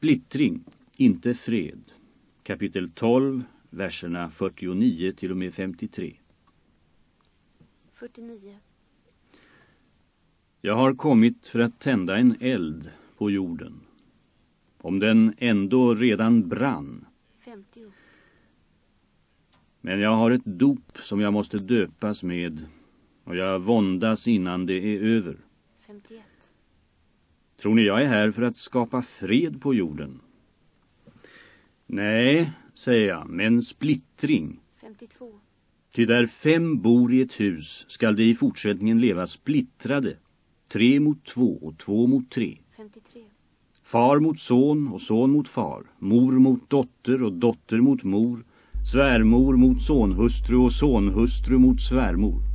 Splittring, inte fred. Kapitel 12, verserna 49 till och med 53. 49. Jag har kommit för att tända en eld på jorden. Om den ändå redan brann. 50. Men jag har ett dop som jag måste döpas med och jag våndas innan det är över. 51. Tror ni jag är här för att skapa fred på jorden? Nej, säger jag, men splittring. 52. Ty där fem bor i ett hus skall de i fortsättningen leva splittrade. Tre mot två och två mot tre. 53. Far mot son och son mot far. Mor mot dotter och dotter mot mor. Svärmor mot sonhustru och sonhustru mot svärmor.